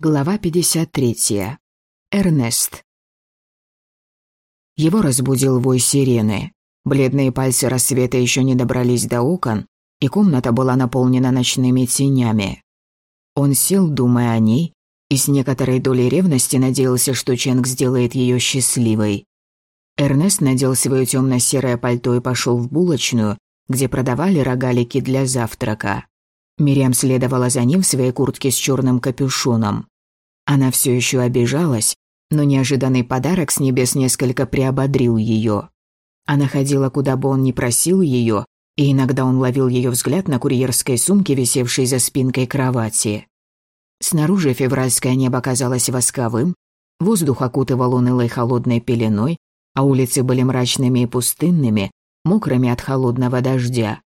Глава 53. Эрнест. Его разбудил вой сирены. Бледные пальцы рассвета еще не добрались до окон, и комната была наполнена ночными тенями. Он сел, думая о ней, и с некоторой долей ревности надеялся, что Ченг сделает ее счастливой. Эрнест надел свое темно-серое пальто и пошел в булочную, где продавали рогалики для завтрака. Мириам следовала за ним в своей куртке с черным капюшоном. Она все еще обижалась, но неожиданный подарок с небес несколько приободрил ее. Она ходила, куда бы он ни просил ее, и иногда он ловил ее взгляд на курьерской сумке, висевшей за спинкой кровати. Снаружи февральское небо казалось восковым, воздух окутывал унылой холодной пеленой, а улицы были мрачными и пустынными, мокрыми от холодного дождя.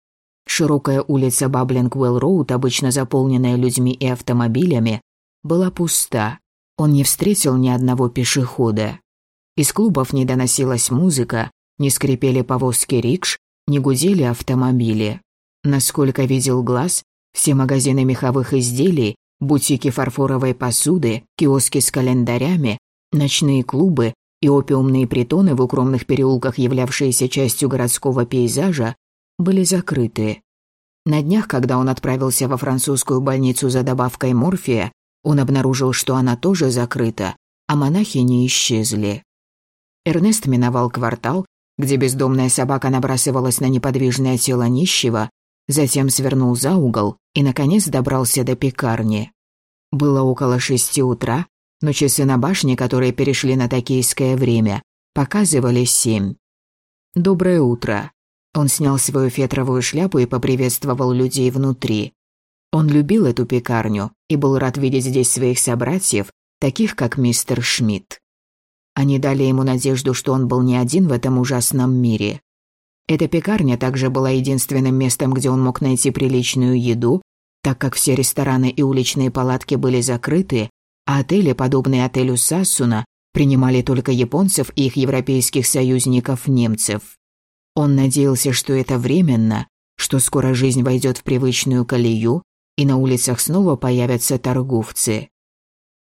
Широкая улица Баблинг-Уэлл-Роуд, обычно заполненная людьми и автомобилями, была пуста. Он не встретил ни одного пешехода. Из клубов не доносилась музыка, не скрипели повозки рикш, не гудели автомобили. Насколько видел глаз, все магазины меховых изделий, бутики фарфоровой посуды, киоски с календарями, ночные клубы и опиумные притоны в укромных переулках, являвшиеся частью городского пейзажа, были закрыты. На днях, когда он отправился во французскую больницу за добавкой морфия, он обнаружил, что она тоже закрыта, а монахи не исчезли. Эрнест миновал квартал, где бездомная собака набрасывалась на неподвижное тело нищего, затем свернул за угол и, наконец, добрался до пекарни. Было около шести утра, но часы на башне, которые перешли на токийское время, показывали семь. «Доброе утро», он снял свою фетровую шляпу и поприветствовал людей внутри. Он любил эту пекарню и был рад видеть здесь своих собратьев, таких как мистер Шмидт. Они дали ему надежду, что он был не один в этом ужасном мире. Эта пекарня также была единственным местом, где он мог найти приличную еду, так как все рестораны и уличные палатки были закрыты, а отели, подобные отелю Сассуна, принимали только японцев и их европейских союзников немцев. Он надеялся, что это временно, что скоро жизнь войдет в привычную колею, и на улицах снова появятся торговцы.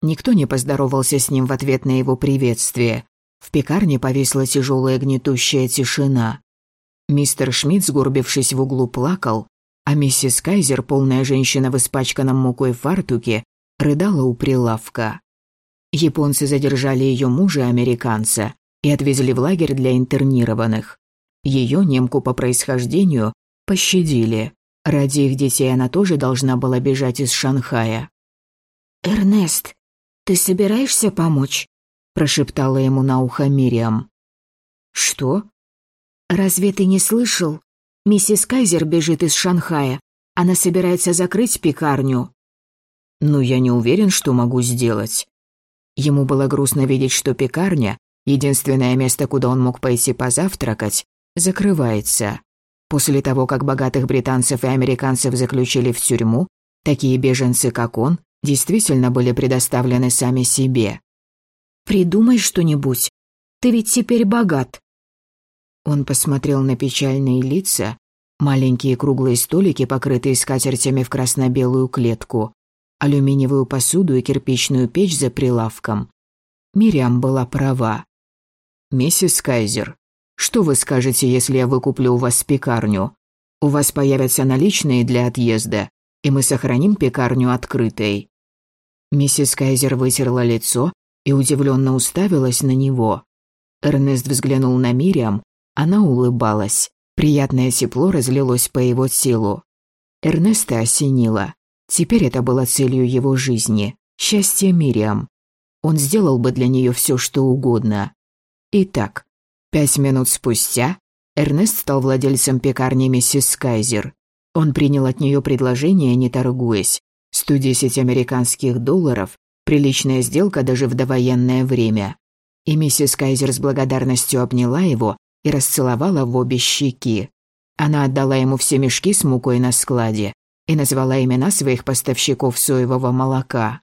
Никто не поздоровался с ним в ответ на его приветствие. В пекарне повисла тяжелая гнетущая тишина. Мистер Шмидт, сгорбившись в углу, плакал, а миссис Кайзер, полная женщина в испачканном мукой фартуке, рыдала у прилавка. Японцы задержали ее мужа, американца, и отвезли в лагерь для интернированных. Ее, немку по происхождению, пощадили. Ради их детей она тоже должна была бежать из Шанхая. «Эрнест, ты собираешься помочь?» – прошептала ему на ухо Мириам. «Что?» «Разве ты не слышал? Миссис Кайзер бежит из Шанхая. Она собирается закрыть пекарню». «Ну, я не уверен, что могу сделать». Ему было грустно видеть, что пекарня, единственное место, куда он мог пойти позавтракать, закрывается. После того, как богатых британцев и американцев заключили в тюрьму, такие беженцы, как он, действительно были предоставлены сами себе. «Придумай что-нибудь. Ты ведь теперь богат». Он посмотрел на печальные лица, маленькие круглые столики, покрытые скатертями в красно-белую клетку, алюминиевую посуду и кирпичную печь за прилавком. Мириам была права. «Миссис Кайзер, что вы скажете, если я выкуплю у вас пекарню? У вас появятся наличные для отъезда, и мы сохраним пекарню открытой». Миссис Кайзер вытерла лицо и удивленно уставилась на него. Эрнест взглянул на Мириам, она улыбалась. Приятное тепло разлилось по его телу. Эрнеста осенило. Теперь это было целью его жизни. Счастье Мириам. Он сделал бы для нее все, что угодно. Итак, Пять минут спустя Эрнест стал владельцем пекарни миссис Кайзер. Он принял от нее предложение, не торгуясь. 110 американских долларов, приличная сделка даже в довоенное время. И миссис Кайзер с благодарностью обняла его и расцеловала в обе щеки. Она отдала ему все мешки с мукой на складе и назвала имена своих поставщиков соевого молока.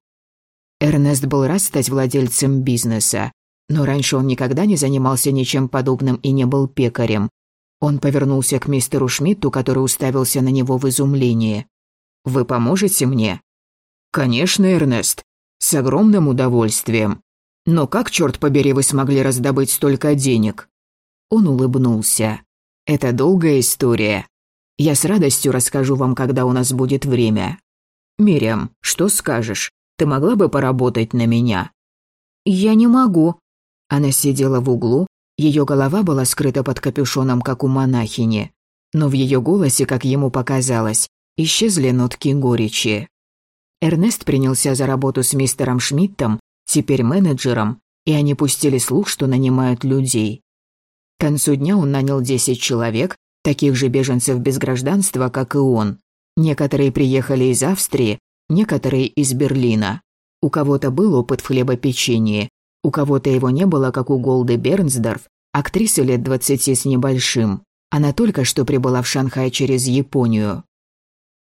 Эрнест был рад стать владельцем бизнеса, но раньше он никогда не занимался ничем подобным и не был пекарем. Он повернулся к мистеру Шмидту, который уставился на него в изумлении. «Вы поможете мне?» «Конечно, Эрнест. С огромным удовольствием. Но как, черт побери, вы смогли раздобыть столько денег?» Он улыбнулся. «Это долгая история. Я с радостью расскажу вам, когда у нас будет время. Мириам, что скажешь? Ты могла бы поработать на меня?» «Я не могу». Она сидела в углу, ее голова была скрыта под капюшоном, как у монахини. Но в ее голосе, как ему показалось, исчезли нотки горечи. Эрнест принялся за работу с мистером Шмидтом, теперь менеджером, и они пустили слух, что нанимают людей. К концу дня он нанял 10 человек, таких же беженцев без гражданства, как и он. Некоторые приехали из Австрии, некоторые из Берлина. У кого-то был опыт в хлебопечении, у кого-то его не было, как у Голды Бернсдорф, актрисы лет 20 с небольшим. Она только что прибыла в Шанхай через Японию.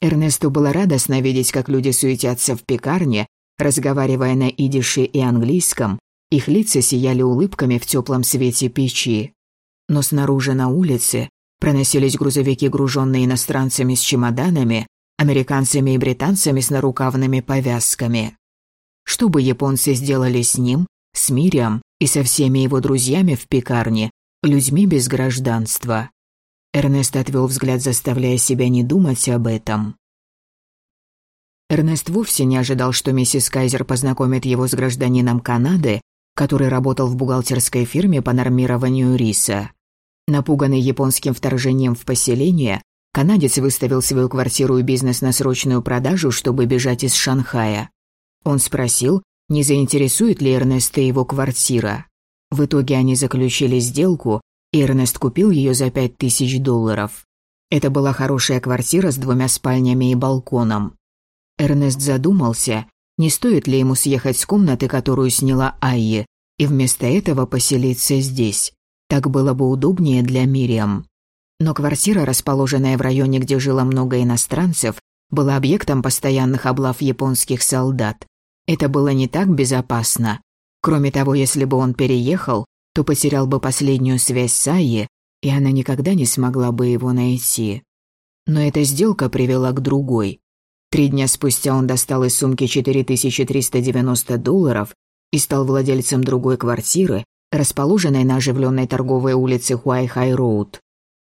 Эрнесту было радостно видеть, как люди суетятся в пекарне, разговаривая на идише и английском, их лица сияли улыбками в теплом свете печи. Но снаружи на улице проносились грузовики, груженные иностранцами с чемоданами, американцами и британцами с нарукавными повязками. Что бы японцы сделали с ним, с Мириам и со всеми его друзьями в пекарне, людьми без гражданства? Эрнест отвел взгляд, заставляя себя не думать об этом. Эрнест вовсе не ожидал, что миссис Кайзер познакомит его с гражданином Канады, который работал в бухгалтерской фирме по нормированию риса. Напуганный японским вторжением в поселение, канадец выставил свою квартиру и бизнес на срочную продажу, чтобы бежать из Шанхая. Он спросил, не заинтересует ли Эрнеста его квартира. В итоге они заключили сделку, Эрнест купил ее за пять тысяч долларов. Это была хорошая квартира с двумя спальнями и балконом. Эрнест задумался, не стоит ли ему съехать с комнаты, которую сняла Айе, и вместо этого поселиться здесь. Так было бы удобнее для Мириам. Но квартира, расположенная в районе, где жило много иностранцев, была объектом постоянных облав японских солдат. Это было не так безопасно. Кроме того, если бы он переехал, то потерял бы последнюю связь с Айе, и она никогда не смогла бы его найти. Но эта сделка привела к другой. Три дня спустя он достал из сумки 4390 долларов и стал владельцем другой квартиры, расположенной на оживленной торговой улице Хуайхай-Роуд.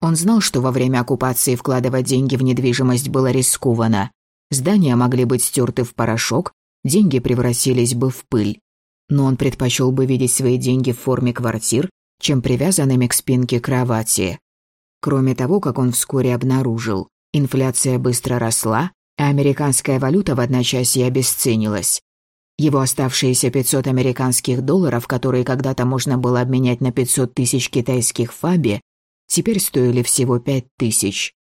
Он знал, что во время оккупации вкладывать деньги в недвижимость было рискованно. Здания могли быть стерты в порошок, деньги превратились бы в пыль но он предпочел бы видеть свои деньги в форме квартир, чем привязанными к спинке кровати. Кроме того, как он вскоре обнаружил, инфляция быстро росла, а американская валюта в одночасье обесценилась. Его оставшиеся 500 американских долларов, которые когда-то можно было обменять на 500 тысяч китайских фаби, теперь стоили всего 5 тысяч.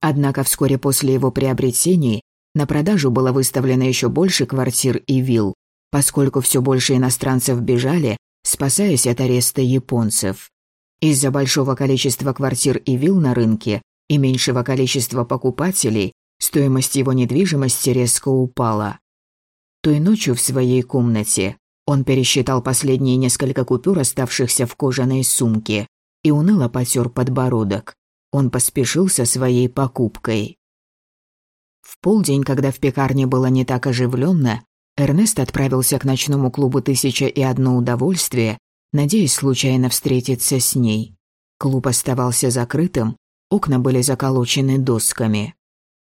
Однако вскоре после его приобретений на продажу было выставлено еще больше квартир и вилл, поскольку все больше иностранцев бежали, спасаясь от ареста японцев. Из-за большого количества квартир и вилл на рынке и меньшего количества покупателей стоимость его недвижимости резко упала. Той ночью в своей комнате он пересчитал последние несколько купюр, оставшихся в кожаной сумке, и уныло потер подбородок. Он поспешил со своей покупкой. В полдень, когда в пекарне было не так оживленно, Эрнест отправился к ночному клубу «Тысяча и одно удовольствие», надеясь случайно встретиться с ней. Клуб оставался закрытым, окна были заколочены досками.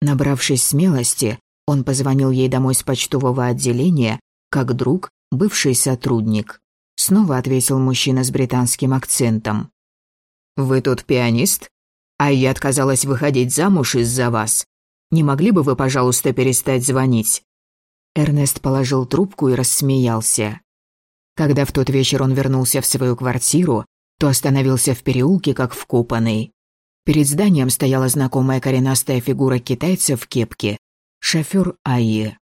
Набравшись смелости, он позвонил ей домой с почтового отделения, как друг, бывший сотрудник. Снова ответил мужчина с британским акцентом. «Вы тут пианист? А я отказалась выходить замуж из-за вас. Не могли бы вы, пожалуйста, перестать звонить? Эрнест положил трубку и рассмеялся. Когда в тот вечер он вернулся в свою квартиру, то остановился в переулке, как вкопанный. Перед зданием стояла знакомая коренастая фигура китайца в кепке. Шофёр Айе.